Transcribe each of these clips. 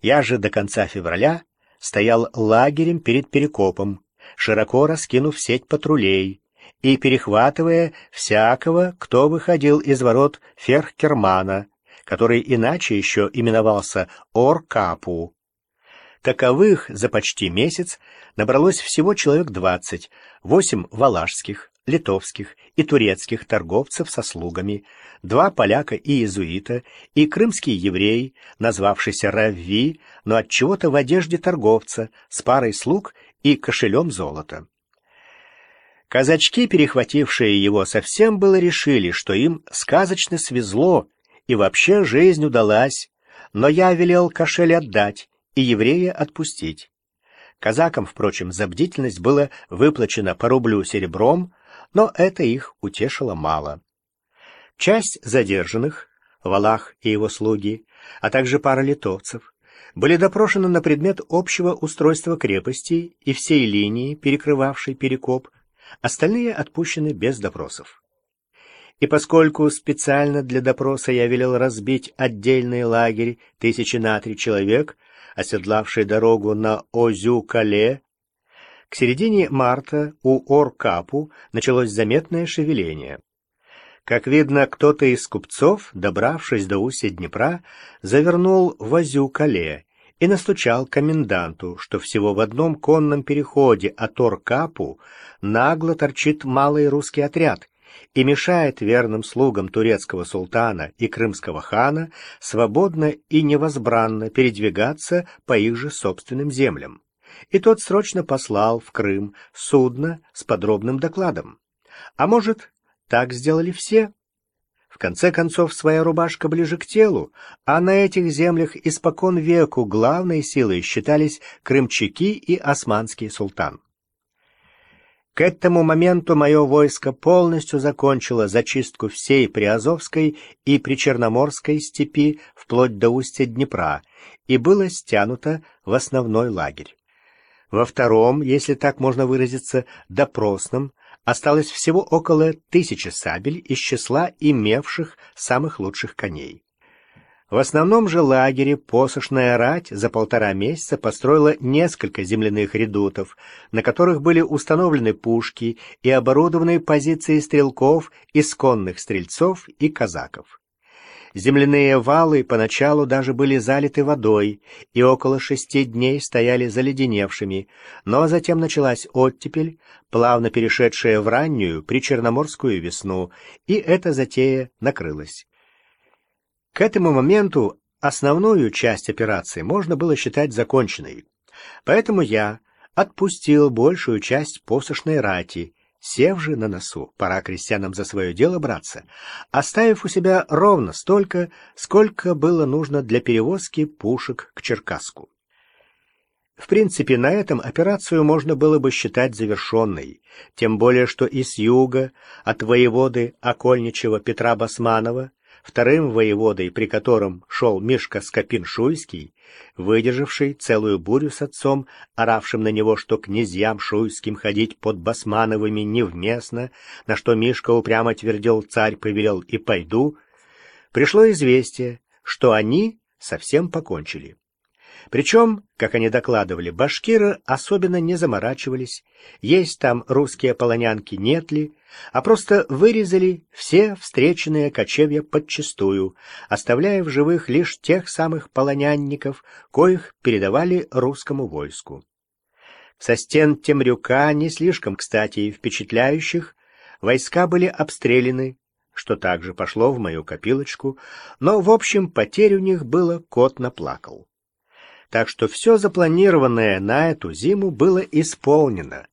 Я же до конца февраля стоял лагерем перед Перекопом, широко раскинув сеть патрулей и перехватывая всякого, кто выходил из ворот Ферхкермана, который иначе еще именовался Оркапу. Таковых за почти месяц набралось всего человек двадцать, восемь валашских, литовских и турецких торговцев со слугами, два поляка и иезуита, и крымский еврей, назвавшийся Равви, но от чего-то в одежде торговца, с парой слуг и кошелем золота. Казачки, перехватившие его, совсем было решили, что им сказочно свезло, и вообще жизнь удалась, но я велел кошель отдать и еврея отпустить. Казакам, впрочем, за бдительность было выплачено по рублю серебром, но это их утешило мало. Часть задержанных, Валах и его слуги, а также пара литовцев, были допрошены на предмет общего устройства крепости и всей линии, перекрывавшей Перекоп, остальные отпущены без допросов. И поскольку специально для допроса я велел разбить отдельный лагерь тысячи на три человек, оседлавший дорогу на Озю-Кале, к середине марта у Оркапу началось заметное шевеление. Как видно, кто-то из купцов, добравшись до устья Днепра, завернул в Озю-Кале и настучал коменданту, что всего в одном конном переходе от Оркапу нагло торчит малый русский отряд и мешает верным слугам турецкого султана и крымского хана свободно и невозбранно передвигаться по их же собственным землям и тот срочно послал в Крым судно с подробным докладом. А может, так сделали все? В конце концов, своя рубашка ближе к телу, а на этих землях испокон веку главной силой считались крымчаки и османский султан. К этому моменту мое войско полностью закончило зачистку всей Приазовской и Причерноморской степи вплоть до устья Днепра и было стянуто в основной лагерь. Во втором, если так можно выразиться, допросном, осталось всего около тысячи сабель из числа имевших самых лучших коней. В основном же лагере посошная рать за полтора месяца построила несколько земляных редутов, на которых были установлены пушки и оборудованы позиции стрелков, исконных стрельцов и казаков. Земляные валы поначалу даже были залиты водой и около шести дней стояли заледеневшими, но затем началась оттепель, плавно перешедшая в раннюю причерноморскую весну, и эта затея накрылась. К этому моменту основную часть операции можно было считать законченной, поэтому я отпустил большую часть посошной рати Сев же на носу, пора крестьянам за свое дело браться, оставив у себя ровно столько, сколько было нужно для перевозки пушек к Черкаску. В принципе, на этом операцию можно было бы считать завершенной, тем более что и с юга, от воеводы окольничего Петра Басманова, вторым воеводой, при котором шел Мишка Скопин-Шуйский, выдержавший целую бурю с отцом, оравшим на него, что князьям шуйским ходить под Басмановыми невместно, на что Мишка упрямо твердил «царь повелел и пойду», пришло известие, что они совсем покончили. Причем, как они докладывали, башкиры особенно не заморачивались, есть там русские полонянки нет ли, а просто вырезали все встреченные кочевья подчистую, оставляя в живых лишь тех самых полонянников, коих передавали русскому войску. Со стен Темрюка, не слишком, кстати, и впечатляющих, войска были обстреляны, что также пошло в мою копилочку, но, в общем, потерь у них было кот наплакал так что все запланированное на эту зиму было исполнено.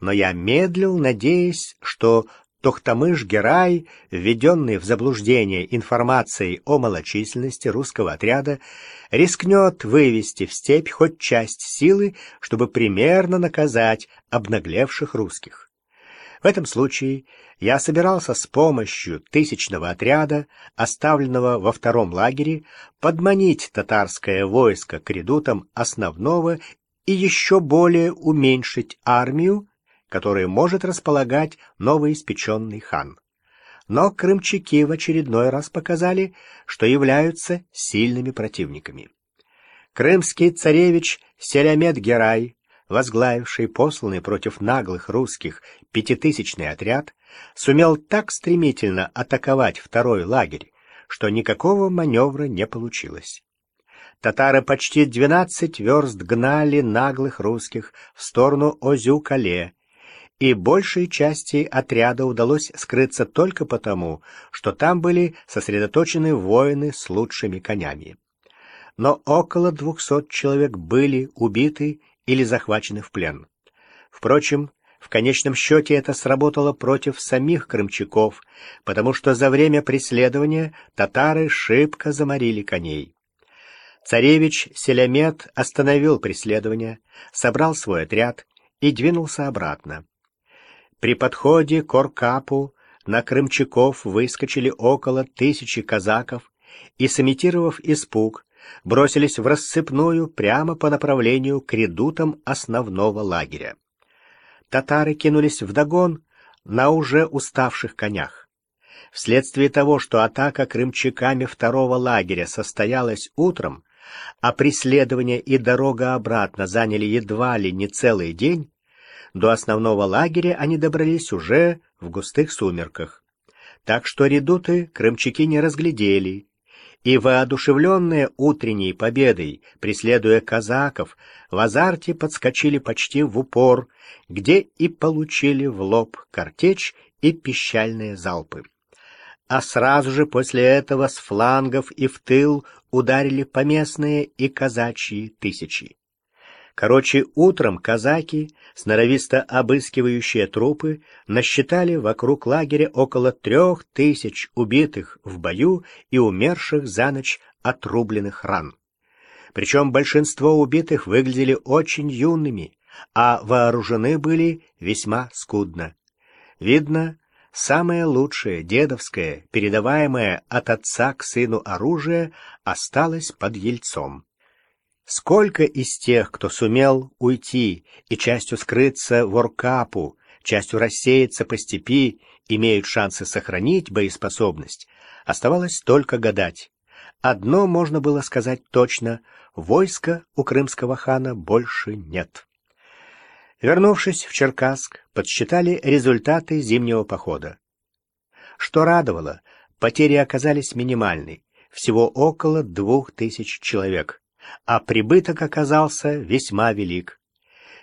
Но я медлил, надеясь, что Тохтамыш-Герай, введенный в заблуждение информацией о малочисленности русского отряда, рискнет вывести в степь хоть часть силы, чтобы примерно наказать обнаглевших русских. В этом случае я собирался с помощью тысячного отряда, оставленного во втором лагере, подманить татарское войско к редутам основного и еще более уменьшить армию, которой может располагать новоиспеченный хан. Но крымчаки в очередной раз показали, что являются сильными противниками. Крымский царевич Селямет Герай, возглавивший посланный против наглых русских пятитысячный отряд, сумел так стремительно атаковать второй лагерь, что никакого маневра не получилось. Татары почти двенадцать верст гнали наглых русских в сторону Озю-Кале, и большей части отряда удалось скрыться только потому, что там были сосредоточены воины с лучшими конями. Но около двухсот человек были убиты или захвачены в плен. Впрочем, в конечном счете это сработало против самих крымчаков, потому что за время преследования татары шибко заморили коней. Царевич Селямет остановил преследование, собрал свой отряд и двинулся обратно. При подходе к Оркапу на крымчаков выскочили около тысячи казаков и, сымитировав испуг, бросились в рассыпную прямо по направлению к редутам основного лагеря. Татары кинулись вдогон на уже уставших конях. Вследствие того, что атака крымчаками второго лагеря состоялась утром, а преследование и дорога обратно заняли едва ли не целый день, до основного лагеря они добрались уже в густых сумерках. Так что редуты крымчаки не разглядели, и, воодушевленные утренней победой, преследуя казаков, в азарте подскочили почти в упор, где и получили в лоб картечь и пищальные залпы. А сразу же после этого с флангов и в тыл ударили поместные и казачьи тысячи. Короче, утром казаки, сноровисто обыскивающие трупы, насчитали вокруг лагеря около трех тысяч убитых в бою и умерших за ночь отрубленных ран. Причем большинство убитых выглядели очень юными, а вооружены были весьма скудно. Видно, самое лучшее, дедовское, передаваемое от отца к сыну оружие, осталось под ельцом. Сколько из тех, кто сумел уйти и частью скрыться в Оркапу, частью рассеяться по степи, имеют шансы сохранить боеспособность, оставалось только гадать. Одно можно было сказать точно — войска у крымского хана больше нет. Вернувшись в Черкасск, подсчитали результаты зимнего похода. Что радовало, потери оказались минимальны, всего около двух тысяч человек а прибыток оказался весьма велик.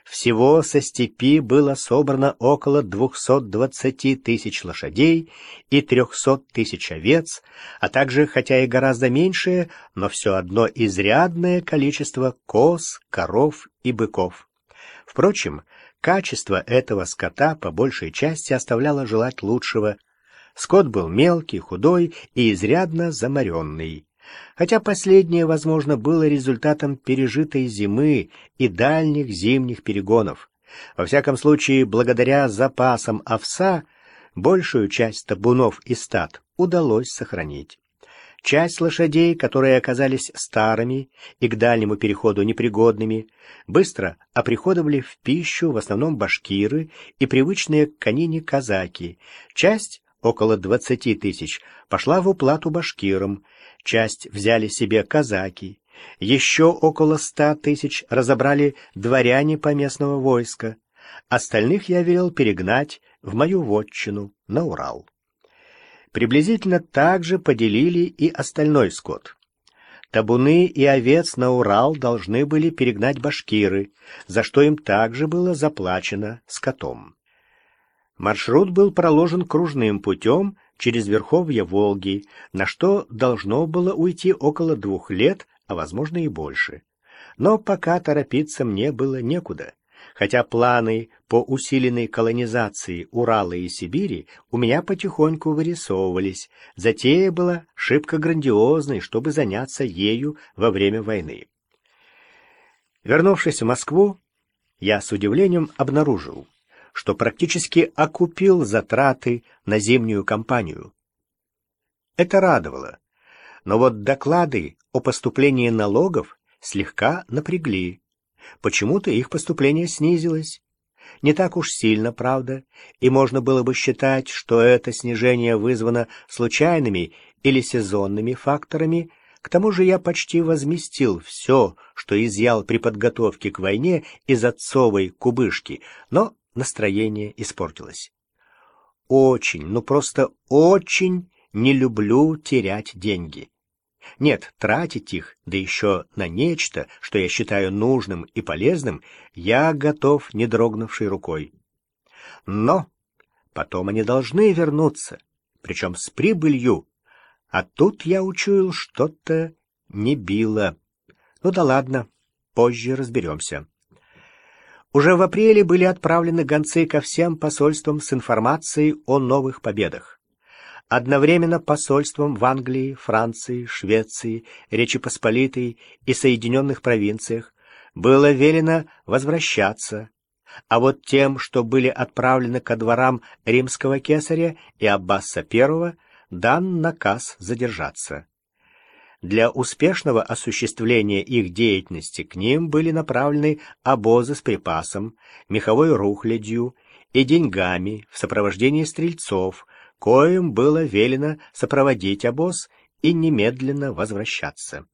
Всего со степи было собрано около 220 тысяч лошадей и 300 тысяч овец, а также, хотя и гораздо меньшее, но все одно изрядное количество коз, коров и быков. Впрочем, качество этого скота по большей части оставляло желать лучшего. Скот был мелкий, худой и изрядно заморенный хотя последнее, возможно, было результатом пережитой зимы и дальних зимних перегонов. Во всяком случае, благодаря запасам овса, большую часть табунов и стад удалось сохранить. Часть лошадей, которые оказались старыми и к дальнему переходу непригодными, быстро оприходовали в пищу в основном башкиры и привычные к конине казаки. Часть, около двадцати тысяч, пошла в уплату башкирам, часть взяли себе казаки, еще около ста тысяч разобрали дворяне поместного войска, остальных я велел перегнать в мою вотчину на Урал. Приблизительно так же поделили и остальной скот. Табуны и овец на Урал должны были перегнать башкиры, за что им также было заплачено скотом. Маршрут был проложен кружным путем через верховья Волги, на что должно было уйти около двух лет, а возможно и больше. Но пока торопиться мне было некуда, хотя планы по усиленной колонизации Урала и Сибири у меня потихоньку вырисовывались. Затея была шибко грандиозной, чтобы заняться ею во время войны. Вернувшись в Москву, я с удивлением обнаружил, что практически окупил затраты на зимнюю кампанию. Это радовало, но вот доклады о поступлении налогов слегка напрягли. Почему-то их поступление снизилось. Не так уж сильно, правда, и можно было бы считать, что это снижение вызвано случайными или сезонными факторами, К тому же я почти возместил все, что изъял при подготовке к войне из отцовой кубышки, но настроение испортилось. Очень, ну просто очень не люблю терять деньги. Нет, тратить их, да еще на нечто, что я считаю нужным и полезным, я готов не дрогнувшей рукой. Но потом они должны вернуться, причем с прибылью, а тут я учуял что-то не било. Ну да ладно, позже разберемся. Уже в апреле были отправлены гонцы ко всем посольствам с информацией о новых победах. Одновременно посольствам в Англии, Франции, Швеции, Речи Посполитой и Соединенных провинциях было велено возвращаться, а вот тем, что были отправлены ко дворам римского кесаря и Аббаса I, дан наказ задержаться. Для успешного осуществления их деятельности к ним были направлены обозы с припасом, меховой рухлядью и деньгами в сопровождении стрельцов, коим было велено сопроводить обоз и немедленно возвращаться.